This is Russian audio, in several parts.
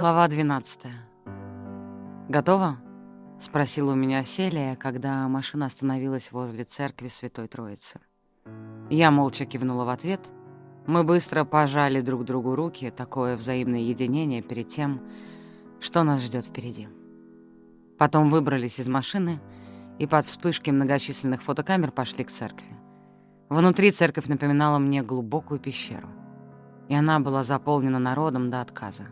Глава 12. «Готово?» — спросила у меня Селия, когда машина остановилась возле церкви Святой Троицы. Я молча кивнула в ответ. Мы быстро пожали друг другу руки, такое взаимное единение перед тем, что нас ждет впереди. Потом выбрались из машины и под вспышки многочисленных фотокамер пошли к церкви. Внутри церковь напоминала мне глубокую пещеру, и она была заполнена народом до отказа.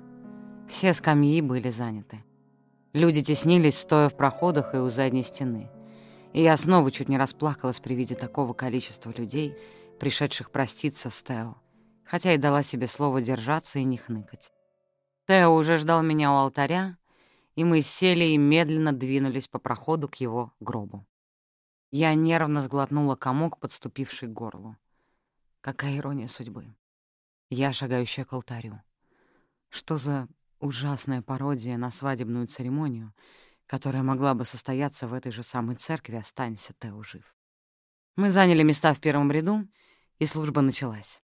Все скамьи были заняты. Люди теснились, стоя в проходах и у задней стены. И я снова чуть не расплакалась при виде такого количества людей, пришедших проститься с Тео, хотя и дала себе слово держаться и не хныкать. Тео уже ждал меня у алтаря, и мы сели и медленно двинулись по проходу к его гробу. Я нервно сглотнула комок, подступивший к горлу. Какая ирония судьбы. Я шагающая к алтарю. Что за Ужасная пародия на свадебную церемонию, которая могла бы состояться в этой же самой церкви, останься Тео жив. Мы заняли места в первом ряду, и служба началась.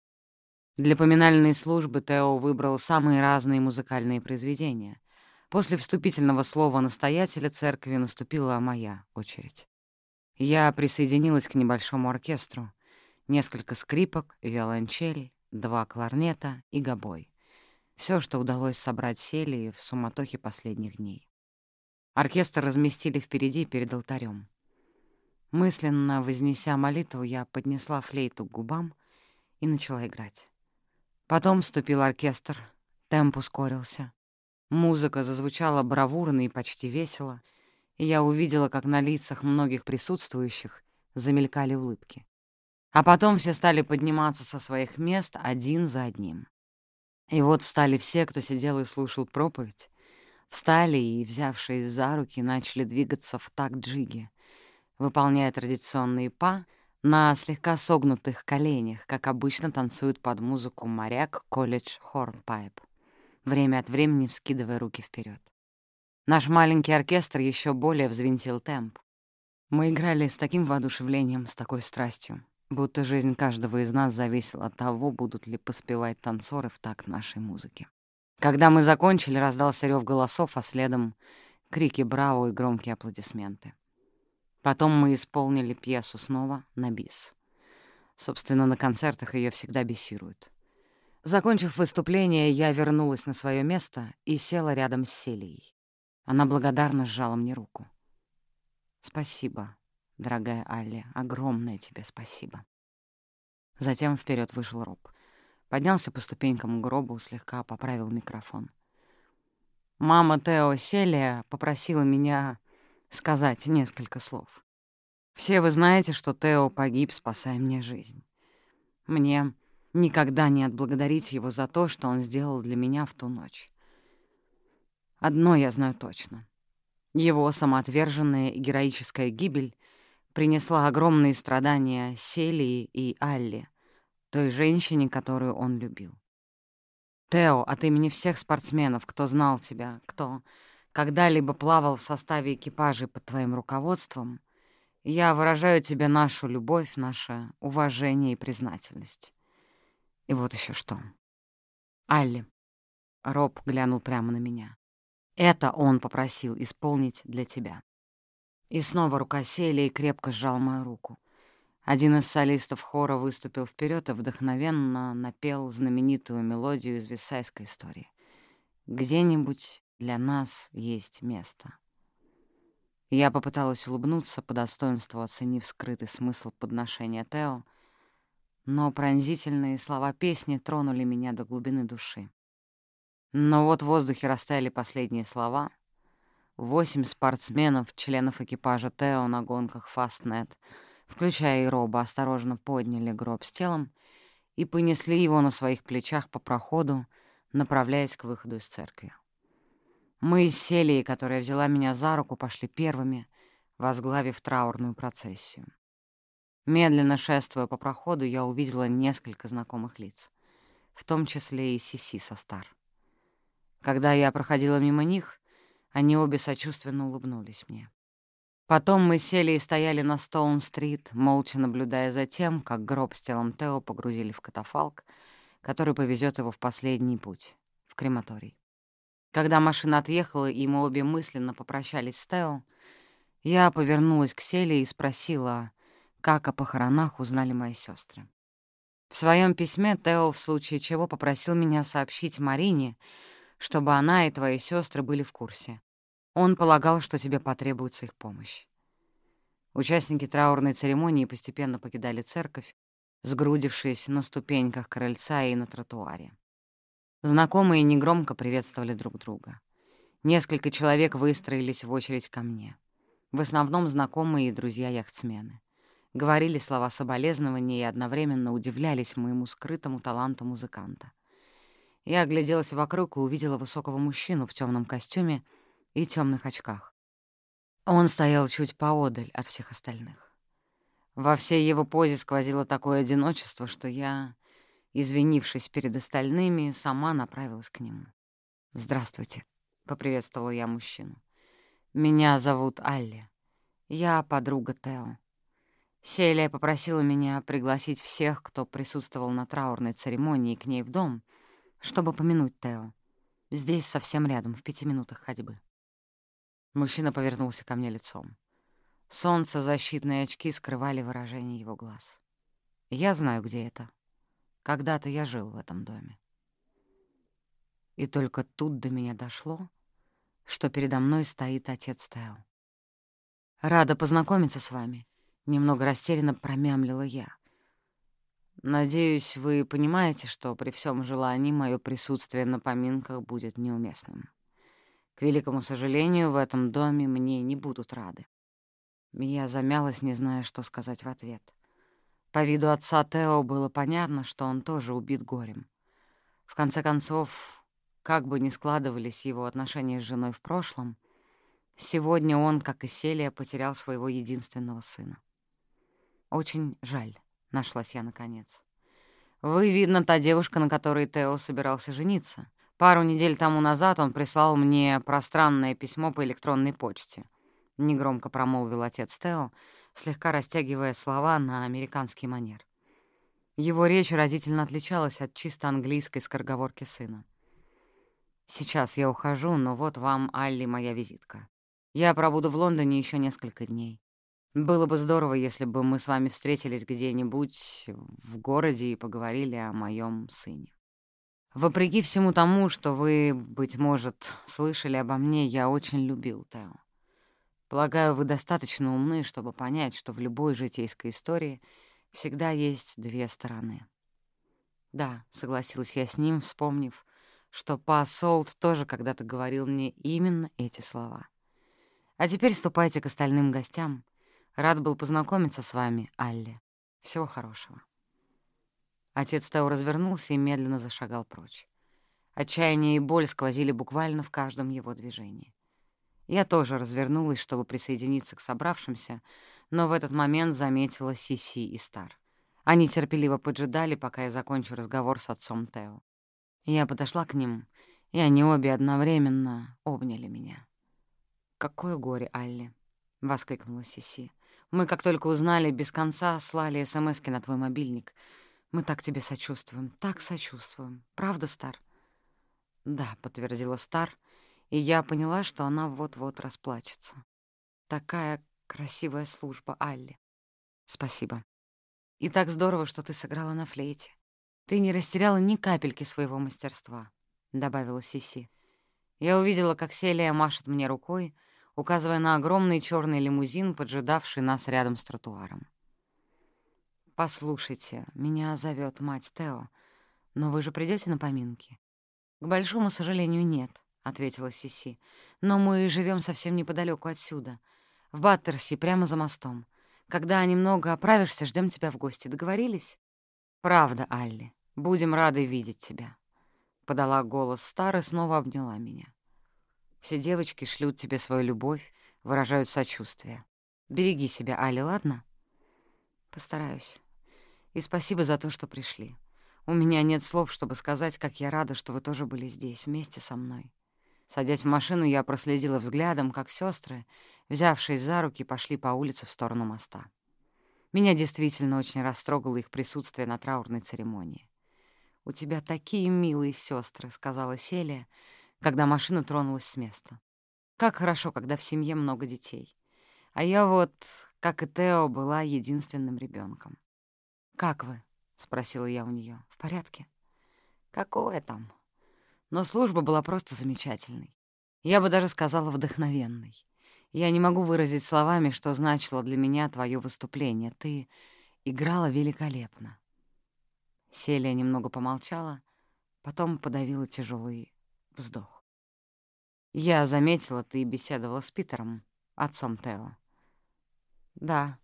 Для поминальной службы Тео выбрал самые разные музыкальные произведения. После вступительного слова настоятеля церкви наступила моя очередь. Я присоединилась к небольшому оркестру. Несколько скрипок, виолончель, два кларнета и гобой. Все, что удалось собрать Селии в суматохе последних дней. Оркестр разместили впереди перед алтарем. Мысленно вознеся молитву, я поднесла флейту к губам и начала играть. Потом вступил оркестр, темп ускорился. Музыка зазвучала бравурно и почти весело, и я увидела, как на лицах многих присутствующих замелькали улыбки. А потом все стали подниматься со своих мест один за одним. И вот встали все, кто сидел и слушал проповедь. Встали и, взявшись за руки, начали двигаться в такт джиги, выполняя традиционные па на слегка согнутых коленях, как обычно танцуют под музыку моряк колледж хорнпайп, время от времени вскидывая руки вперед. Наш маленький оркестр еще более взвинтил темп. Мы играли с таким воодушевлением, с такой страстью, Будто жизнь каждого из нас зависела от того, будут ли поспевать танцоры в такт нашей музыки. Когда мы закончили, раздался рев голосов, а следом крики «Браво!» и громкие аплодисменты. Потом мы исполнили пьесу снова на бис. Собственно, на концертах ее всегда бесируют. Закончив выступление, я вернулась на свое место и села рядом с Селией. Она благодарно сжала мне руку. «Спасибо», Дорогая Алли, огромное тебе спасибо. Затем вперед вышел Роб. Поднялся по ступенькам к гробу, слегка поправил микрофон. Мама Тео Селия попросила меня сказать несколько слов. Все вы знаете, что Тео погиб, спасая мне жизнь. Мне никогда не отблагодарить его за то, что он сделал для меня в ту ночь. Одно я знаю точно. Его самоотверженная и героическая гибель принесла огромные страдания Селии и Алле, той женщине, которую он любил. Тео, от имени всех спортсменов, кто знал тебя, кто когда-либо плавал в составе экипажей под твоим руководством, я выражаю тебе нашу любовь, наше уважение и признательность. И вот еще что. Алли. Роб глянул прямо на меня. Это он попросил исполнить для тебя. И снова рука Селии крепко сжал мою руку. Один из солистов хора выступил вперед и вдохновенно напел знаменитую мелодию из висайской истории. «Где-нибудь для нас есть место». Я попыталась улыбнуться, по достоинству оценив скрытый смысл подношения Тео, но пронзительные слова песни тронули меня до глубины души. Но вот в воздухе растаяли последние слова — Восемь спортсменов, членов экипажа Тео на гонках Фастнет, включая и Роба, осторожно подняли гроб с телом и понесли его на своих плечах по проходу, направляясь к выходу из церкви. Мы с Селией, которая взяла меня за руку, пошли первыми, возглавив траурную процессию. Медленно шествуя по проходу, я увидела несколько знакомых лиц, в том числе и Сиси со Стар. Когда я проходила мимо них, они обе сочувственно улыбнулись мне. Потом мы сели и стояли на Стоун-стрит, молча наблюдая за тем, как гроб с телом Тео погрузили в катафалк, который повезет его в последний путь, в крематорий. Когда машина отъехала, и мы обе мысленно попрощались с Тео, я повернулась к Селе и спросила, как о похоронах узнали мои сестры. В своем письме Тео в случае чего попросил меня сообщить Марине, чтобы она и твои сестры были в курсе. Он полагал, что тебе потребуется их помощь. Участники траурной церемонии постепенно покидали церковь, сгрудившись на ступеньках крыльца и на тротуаре. Знакомые негромко приветствовали друг друга. Несколько человек выстроились в очередь ко мне. В основном знакомые и друзья-яхтсмены. Говорили слова соболезнования и одновременно удивлялись моему скрытому таланту музыканта. Я огляделась вокруг и увидела высокого мужчину в темном костюме и темных очках. Он стоял чуть поодаль от всех остальных. Во всей его позе сквозило такое одиночество, что я, извинившись перед остальными, сама направилась к нему. «Здравствуйте», — поприветствовала я мужчину. «Меня зовут Алли. Я подруга Тео. Селия попросила меня пригласить всех, кто присутствовал на траурной церемонии к ней в дом, чтобы помянуть Тео. Здесь совсем рядом, в пяти минутах ходьбы». Мужчина повернулся ко мне лицом. Солнце, защитные очки скрывали выражение его глаз. Я знаю, где это. Когда-то я жил в этом доме. И только тут до меня дошло, что передо мной стоит отец Тео. «Рада познакомиться с вами», — немного растерянно промямлила я. «Надеюсь, вы понимаете, что при всем желании мое присутствие на поминках будет неуместным». К великому сожалению, в этом доме мне не будут рады. Я замялась, не зная, что сказать в ответ. По виду отца Тео было понятно, что он тоже убит горем. В конце концов, как бы ни складывались его отношения с женой в прошлом, сегодня он, как и Селия, потерял своего единственного сына. «Очень жаль», — нашлась я наконец. «Вы, видно, та девушка, на которой Тео собирался жениться. Пару недель тому назад он прислал мне пространное письмо по электронной почте. Негромко промолвил отец Тео, слегка растягивая слова на американский манер. Его речь разительно отличалась от чисто английской скороговорки сына. «Сейчас я ухожу, но вот вам, Алли, моя визитка. Я пробуду в Лондоне еще несколько дней. Было бы здорово, если бы мы с вами встретились где-нибудь в городе и поговорили о моем сыне. Вопреки всему тому, что вы, быть может, слышали обо мне, я очень любил Тео. Полагаю, вы достаточно умны, чтобы понять, что в любой житейской истории всегда есть две стороны. Да, согласилась я с ним, вспомнив, что Па Солт тоже когда-то говорил мне именно эти слова. А теперь ступайте к остальным гостям. Рад был познакомиться с вами, Алли. Всего хорошего. Отец Тео развернулся и медленно зашагал прочь. Отчаяние и боль сквозили буквально в каждом его движении. Я тоже развернулась, чтобы присоединиться к собравшимся, но в этот момент заметила Сиси и Стар. Они терпеливо поджидали, пока я закончу разговор с отцом Тео. Я подошла к ним, и они обе одновременно обняли меня. «Какое горе, Алли!» — воскликнула Сиси. «Мы, как только узнали, без конца слали СМСки на твой мобильник — мы так тебе сочувствуем, так сочувствуем. Правда, Стар?» «Да», — подтвердила Стар, и я поняла, что она вот-вот расплачется. «Такая красивая служба, Алли. Спасибо. И так здорово, что ты сыграла на флейте. Ты не растеряла ни капельки своего мастерства», — добавила Сиси. Я увидела, как Селия машет мне рукой, указывая на огромный черный лимузин, поджидавший нас рядом с тротуаром. «Послушайте, меня зовет мать Тео, но вы же придете на поминки?» «К большому сожалению, нет», — ответила Сиси. «Но мы живем совсем неподалеку отсюда, в Баттерси, прямо за мостом. Когда немного оправишься, ждем тебя в гости. Договорились?» «Правда, Алли. Будем рады видеть тебя», — подала голос Стар и снова обняла меня. «Все девочки шлют тебе свою любовь, выражают сочувствие. Береги себя, Алли, ладно?» «Постараюсь». И спасибо за то, что пришли. У меня нет слов, чтобы сказать, как я рада, что вы тоже были здесь, вместе со мной. Садясь в машину, я проследила взглядом, как сестры, взявшись за руки, пошли по улице в сторону моста. Меня действительно очень растрогало их присутствие на траурной церемонии. «У тебя такие милые сестры, сказала Селия, когда машина тронулась с места. Как хорошо, когда в семье много детей. А я вот, как и Тео, была единственным ребенком. «Как вы?» — спросила я у нее. «В порядке?» «Какое там?» Но служба была просто замечательной. Я бы даже сказала, вдохновенной. Я не могу выразить словами, что значило для меня твое выступление. Ты играла великолепно. Селия немного помолчала, потом подавила тяжелый вздох. «Я заметила, ты беседовала с Питером, отцом Тео». «Да.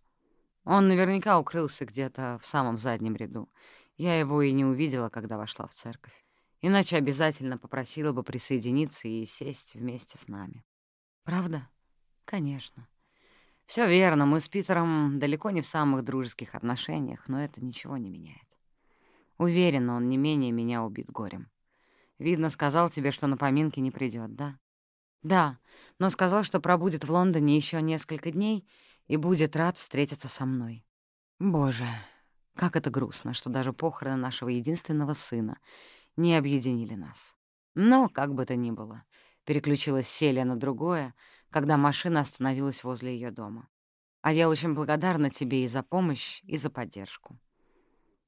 Он наверняка укрылся где-то в самом заднем ряду. Я его и не увидела, когда вошла в церковь. Иначе обязательно попросила бы присоединиться и сесть вместе с нами». «Правда?» «Конечно. Все верно, мы с Питером далеко не в самых дружеских отношениях, но это ничего не меняет. Уверена, он не менее меня убит горем. Видно, сказал тебе, что на поминки не придет, да? Да, но сказал, что пробудет в Лондоне еще несколько дней и будет рад встретиться со мной. Боже, как это грустно, что даже похороны нашего единственного сына не объединили нас. Но, как бы то ни было, переключилась Селия на другое, когда машина остановилась возле ее дома. А я очень благодарна тебе и за помощь, и за поддержку.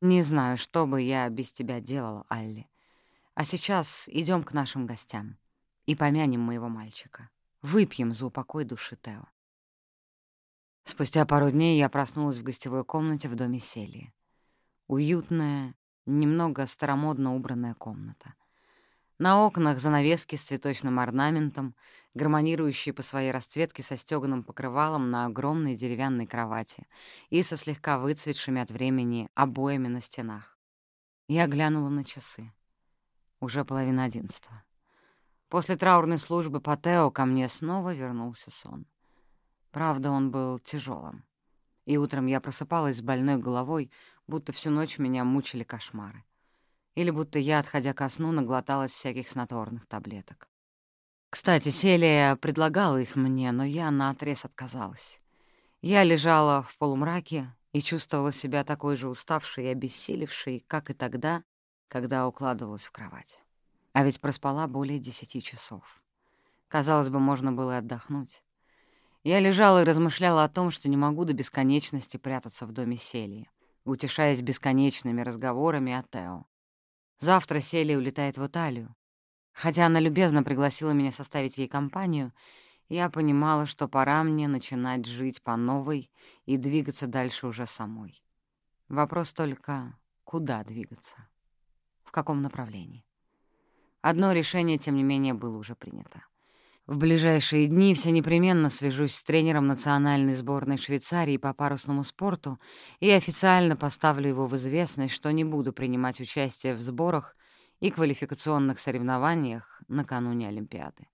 Не знаю, что бы я без тебя делала, Алли. А сейчас идем к нашим гостям и помянем моего мальчика. Выпьем за упокой души Тео. Спустя пару дней я проснулась в гостевой комнате в доме Селии. Уютная, немного старомодно убранная комната. На окнах занавески с цветочным орнаментом, гармонирующие по своей расцветке со стёганым покрывалом на огромной деревянной кровати и со слегка выцветшими от времени обоями на стенах. Я глянула на часы. Уже половина одиннадцатого. После траурной службы по Тео ко мне снова вернулся сон. Правда, он был тяжелым. И утром я просыпалась с больной головой, будто всю ночь меня мучили кошмары. Или будто я, отходя ко сну, наглоталась всяких снотворных таблеток. Кстати, Селия предлагала их мне, но я наотрез отказалась. Я лежала в полумраке и чувствовала себя такой же уставшей и обессилевшей, как и тогда, когда укладывалась в кровать. А ведь проспала более десяти часов. Казалось бы, можно было отдохнуть. Я лежала и размышляла о том, что не могу до бесконечности прятаться в доме Селии, утешаясь бесконечными разговорами о Тео. Завтра Селия улетает в Италию. Хотя она любезно пригласила меня составить ей компанию, я понимала, что пора мне начинать жить по новой и двигаться дальше уже самой. Вопрос только, куда двигаться? В каком направлении? Одно решение, тем не менее, было уже принято. В ближайшие дни все непременно свяжусь с тренером национальной сборной Швейцарии по парусному спорту и официально поставлю его в известность, что не буду принимать участие в сборах и квалификационных соревнованиях накануне Олимпиады.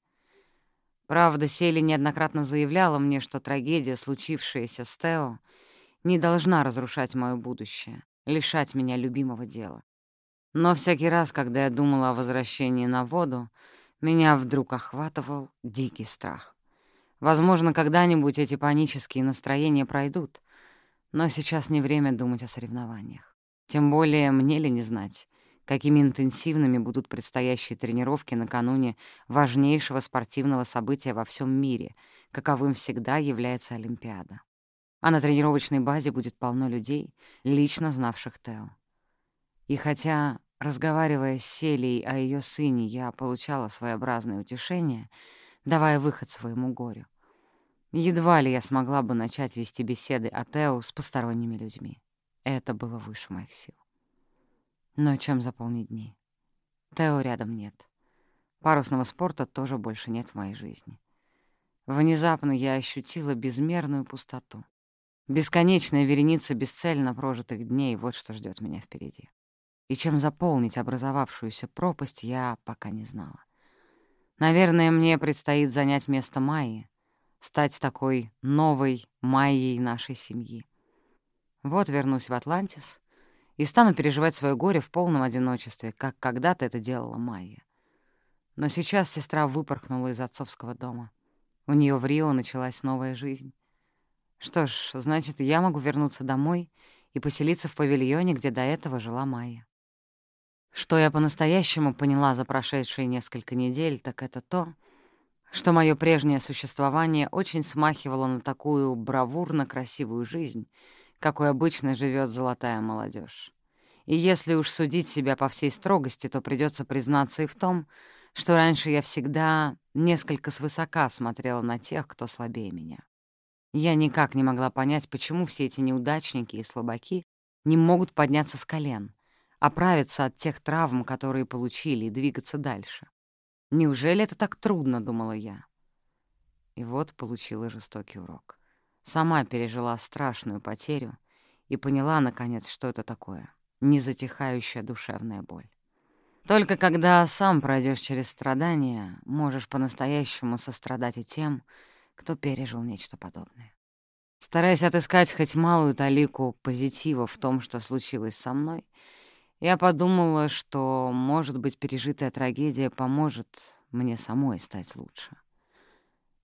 Правда, Сели неоднократно заявляла мне, что трагедия, случившаяся с Тео, не должна разрушать мое будущее, лишать меня любимого дела. Но всякий раз, когда я думала о возвращении на воду, меня вдруг охватывал дикий страх. Возможно, когда-нибудь эти панические настроения пройдут, но сейчас не время думать о соревнованиях. Тем более мне ли не знать, какими интенсивными будут предстоящие тренировки накануне важнейшего спортивного события во всем мире, каковым всегда является Олимпиада. А на тренировочной базе будет полно людей, лично знавших Тео. И хотя Разговаривая с Селией о ее сыне, я получала своеобразное утешение, давая выход своему горю. Едва ли я смогла бы начать вести беседы о Тео с посторонними людьми. Это было выше моих сил. Но чем заполнить дни? Тео рядом нет. Парусного спорта тоже больше нет в моей жизни. Внезапно я ощутила безмерную пустоту. Бесконечная вереница бесцельно прожитых дней — вот что ждет меня впереди и чем заполнить образовавшуюся пропасть, я пока не знала. Наверное, мне предстоит занять место Майи, стать такой новой Майей нашей семьи. Вот вернусь в Атлантис и стану переживать свое горе в полном одиночестве, как когда-то это делала Майя. Но сейчас сестра выпорхнула из отцовского дома. У нее в Рио началась новая жизнь. Что ж, значит, я могу вернуться домой и поселиться в павильоне, где до этого жила Майя. Что я по-настоящему поняла за прошедшие несколько недель, так это то, что мое прежнее существование очень смахивало на такую бравурно красивую жизнь, какой обычно живет золотая молодежь. И если уж судить себя по всей строгости, то придется признаться и в том, что раньше я всегда несколько свысока смотрела на тех, кто слабее меня. Я никак не могла понять, почему все эти неудачники и слабаки не могут подняться с колен, оправиться от тех травм, которые получили, и двигаться дальше. Неужели это так трудно, думала я. И вот получила жестокий урок. Сама пережила страшную потерю и поняла, наконец, что это такое — незатихающая душевная боль. Только когда сам пройдешь через страдания, можешь по-настоящему сострадать и тем, кто пережил нечто подобное. Стараясь отыскать хоть малую талику позитива в том, что случилось со мной, я подумала, что, может быть, пережитая трагедия поможет мне самой стать лучше.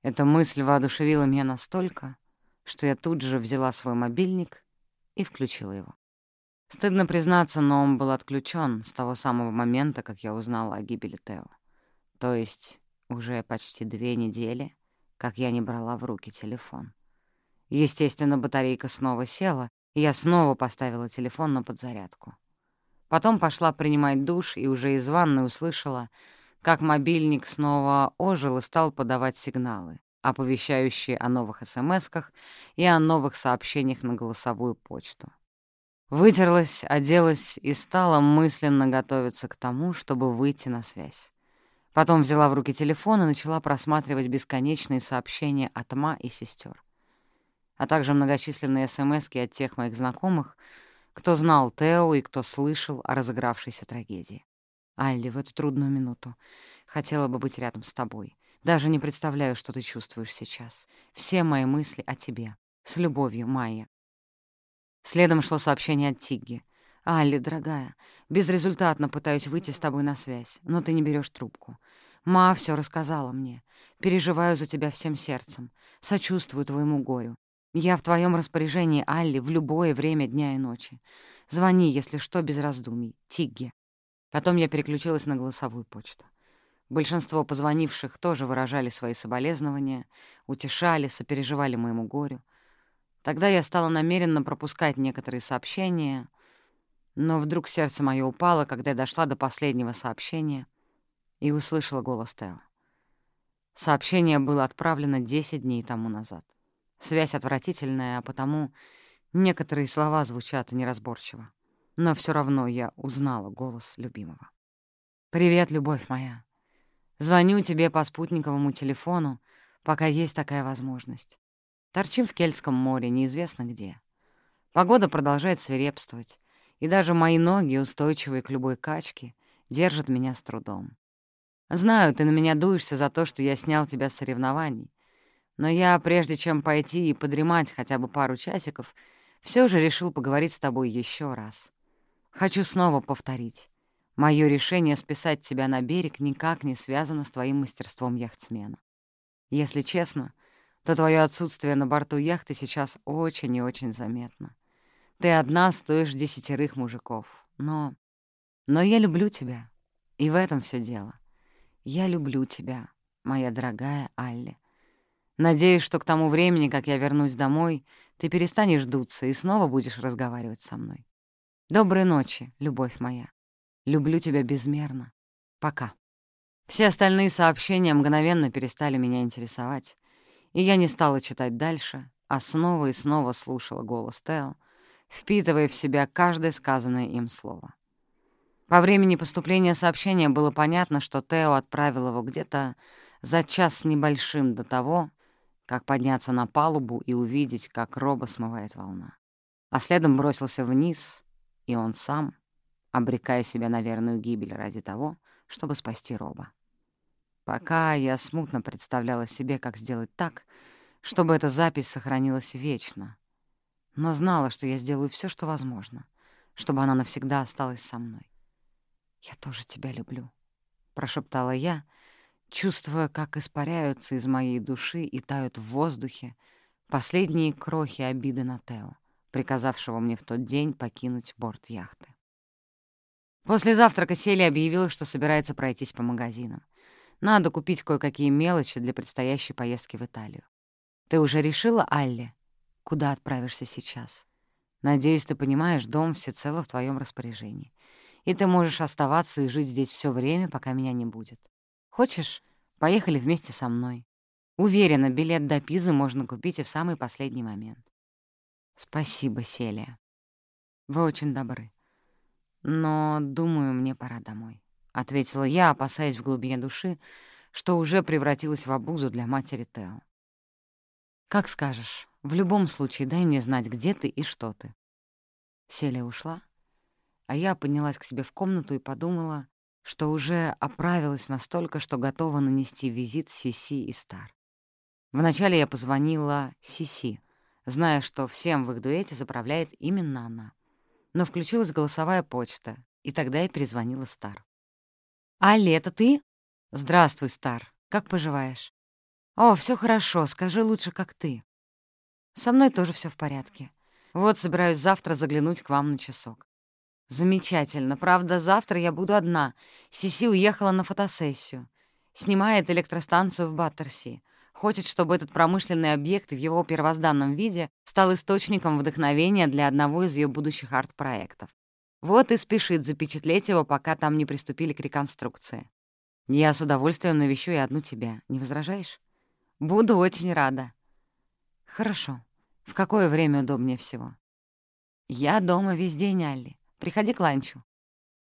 Эта мысль воодушевила меня настолько, что я тут же взяла свой мобильник и включила его. Стыдно признаться, но он был отключен с того самого момента, как я узнала о гибели Тео. То есть уже почти две недели, как я не брала в руки телефон. Естественно, батарейка снова села, и я снова поставила телефон на подзарядку. Потом пошла принимать душ и уже из ванны услышала, как мобильник снова ожил и стал подавать сигналы, оповещающие о новых смс-ках и о новых сообщениях на голосовую почту. Вытерлась, оделась и стала мысленно готовиться к тому, чтобы выйти на связь. Потом взяла в руки телефон и начала просматривать бесконечные сообщения от ма и сестер, а также многочисленные смс от тех моих знакомых, кто знал Тео и кто слышал о разыгравшейся трагедии. «Алли, в эту трудную минуту хотела бы быть рядом с тобой. Даже не представляю, что ты чувствуешь сейчас. Все мои мысли о тебе. С любовью, Майя». Следом шло сообщение от Тигги. «Алли, дорогая, безрезультатно пытаюсь выйти с тобой на связь, но ты не берешь трубку. Ма все рассказала мне. Переживаю за тебя всем сердцем. Сочувствую твоему горю. Я в твоем распоряжении, Алли, в любое время дня и ночи. Звони, если что, без раздумий. Тигги. Потом я переключилась на голосовую почту. Большинство позвонивших тоже выражали свои соболезнования, утешали, сопереживали моему горю. Тогда я стала намеренно пропускать некоторые сообщения, но вдруг сердце мое упало, когда я дошла до последнего сообщения и услышала голос Тео. Сообщение было отправлено 10 дней тому назад. Связь отвратительная, а потому некоторые слова звучат неразборчиво. Но все равно я узнала голос любимого. «Привет, любовь моя. Звоню тебе по спутниковому телефону, пока есть такая возможность. Торчим в Кельтском море, неизвестно где. Погода продолжает свирепствовать, и даже мои ноги, устойчивые к любой качке, держат меня с трудом. Знаю, ты на меня дуешься за то, что я снял тебя с соревнований, но я, прежде чем пойти и подремать хотя бы пару часиков, все же решил поговорить с тобой еще раз. Хочу снова повторить. Мое решение списать тебя на берег никак не связано с твоим мастерством яхтсмена. Если честно, то твое отсутствие на борту яхты сейчас очень и очень заметно. Ты одна стоишь десятерых мужиков. Но... Но я люблю тебя. И в этом все дело. Я люблю тебя, моя дорогая Алли. Надеюсь, что к тому времени, как я вернусь домой, ты перестанешь дуться и снова будешь разговаривать со мной. Доброй ночи, любовь моя. Люблю тебя безмерно. Пока. Все остальные сообщения мгновенно перестали меня интересовать, и я не стала читать дальше, а снова и снова слушала голос Тео, впитывая в себя каждое сказанное им слово. По времени поступления сообщения было понятно, что Тео отправил его где-то за час небольшим до того, как подняться на палубу и увидеть, как роба смывает волна. А следом бросился вниз, и он сам, обрекая себя на верную гибель ради того, чтобы спасти роба. Пока я смутно представляла себе, как сделать так, чтобы эта запись сохранилась вечно, но знала, что я сделаю все, что возможно, чтобы она навсегда осталась со мной. «Я тоже тебя люблю», — прошептала я, — чувствуя, как испаряются из моей души и тают в воздухе последние крохи обиды на Тео, приказавшего мне в тот день покинуть борт яхты. После завтрака Селия объявила, что собирается пройтись по магазинам. Надо купить кое-какие мелочи для предстоящей поездки в Италию. Ты уже решила, Алле, куда отправишься сейчас? Надеюсь, ты понимаешь, дом всецело в твоем распоряжении. И ты можешь оставаться и жить здесь все время, пока меня не будет. Хочешь, поехали вместе со мной. Уверена, билет до Пизы можно купить и в самый последний момент. Спасибо, Селия. Вы очень добры. Но, думаю, мне пора домой, — ответила я, опасаясь в глубине души, что уже превратилась в обузу для матери Тео. «Как скажешь. В любом случае, дай мне знать, где ты и что ты». Селия ушла, а я поднялась к себе в комнату и подумала, что уже оправилась настолько, что готова нанести визит Сиси и Стар. Вначале я позвонила Сиси, зная, что всем в их дуэте заправляет именно она. Но включилась голосовая почта, и тогда я перезвонила Стар. «Али, это ты?» «Здравствуй, Стар. Как поживаешь?» «О, все хорошо. Скажи лучше, как ты». «Со мной тоже все в порядке. Вот собираюсь завтра заглянуть к вам на часок». «Замечательно. Правда, завтра я буду одна. Сиси уехала на фотосессию. Снимает электростанцию в Баттерси. Хочет, чтобы этот промышленный объект в его первозданном виде стал источником вдохновения для одного из ее будущих арт-проектов. Вот и спешит запечатлеть его, пока там не приступили к реконструкции. Я с удовольствием навещу и одну тебя. Не возражаешь? Буду очень рада. Хорошо. В какое время удобнее всего? Я дома весь день, Алли. Приходи к ланчу.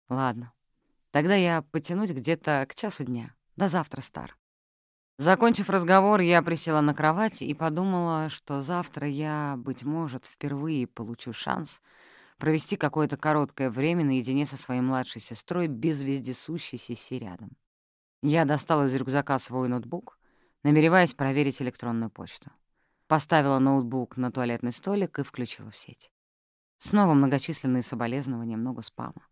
Ладно. Тогда я потянусь где-то к часу дня. До завтра, Стар. Закончив разговор, я присела на кровать и подумала, что завтра я, быть может, впервые получу шанс провести какое-то короткое время наедине со своей младшей сестрой без вездесущей Сиси рядом. Я достала из рюкзака свой ноутбук, намереваясь проверить электронную почту. Поставила ноутбук на туалетный столик и включила в сеть. Снова многочисленные соболезнования, много спама.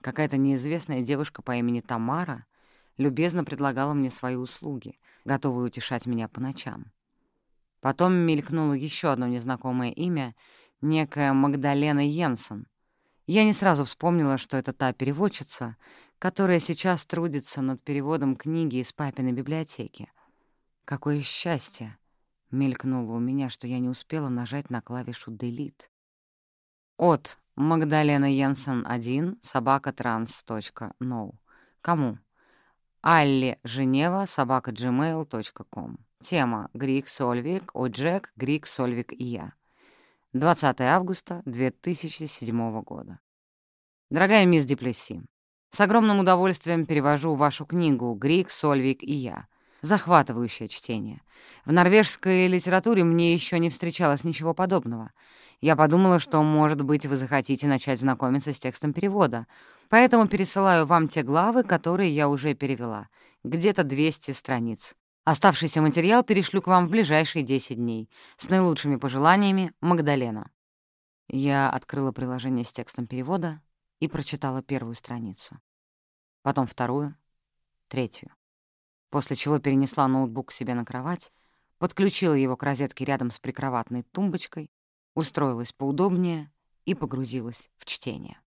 Какая-то неизвестная девушка по имени Тамара — любезно предлагала мне свои услуги, готовая утешать меня по ночам. Потом мелькнуло еще одно незнакомое имя, некая Магдалена Йенсен. Я не сразу вспомнила, что это та переводчица, которая сейчас трудится над переводом книги из папиной библиотеки. Какое счастье! Мелькнуло у меня, что я не успела нажать на клавишу «Delete». От Магдалена Йенсен 1, собака транс.no. Кому? Алли Женева, собака gmail.com. Тема Грик Сольвик, о Джек, Грик Сольвик и я. 20 августа 2007 года. Дорогая мисс Деплесси, с огромным удовольствием перевожу вашу книгу «Грик, Сольвик и я». Захватывающее чтение. В норвежской литературе мне еще не встречалось ничего подобного. Я подумала, что, может быть, вы захотите начать знакомиться с текстом перевода — Поэтому пересылаю вам те главы, которые я уже перевела. Где-то 200 страниц. Оставшийся материал перешлю к вам в ближайшие 10 дней. С наилучшими пожеланиями, Магдалена. Я открыла приложение с текстом перевода и прочитала первую страницу. Потом вторую, третью. После чего перенесла ноутбук себе на кровать, подключила его к розетке рядом с прикроватной тумбочкой, устроилась поудобнее и погрузилась в чтение.